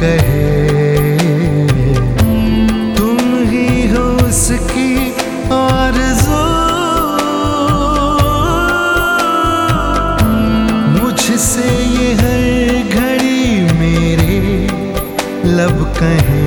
कहे। तुम ही हो उसकी और मुझसे ये हर घड़ी मेरे लब कहे।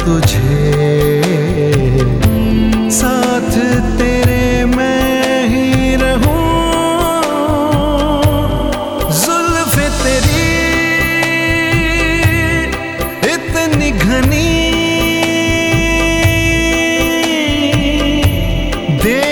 तुझे। साथ तेरे मैं ही रहूँ। जुल्फ तेरी इतनी घनी। दे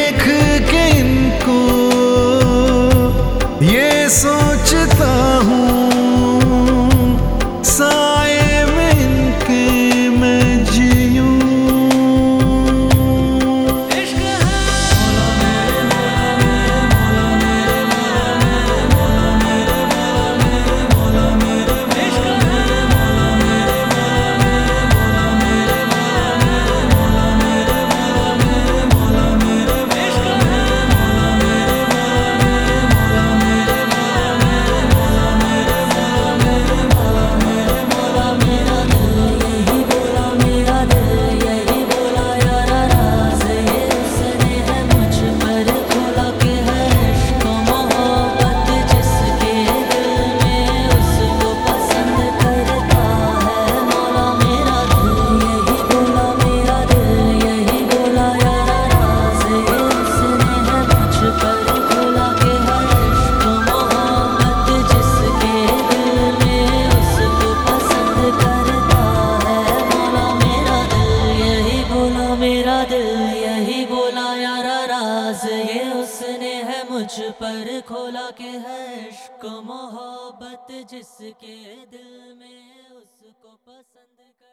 को मोहब्बत जिसके दिल में उसको पसंद कर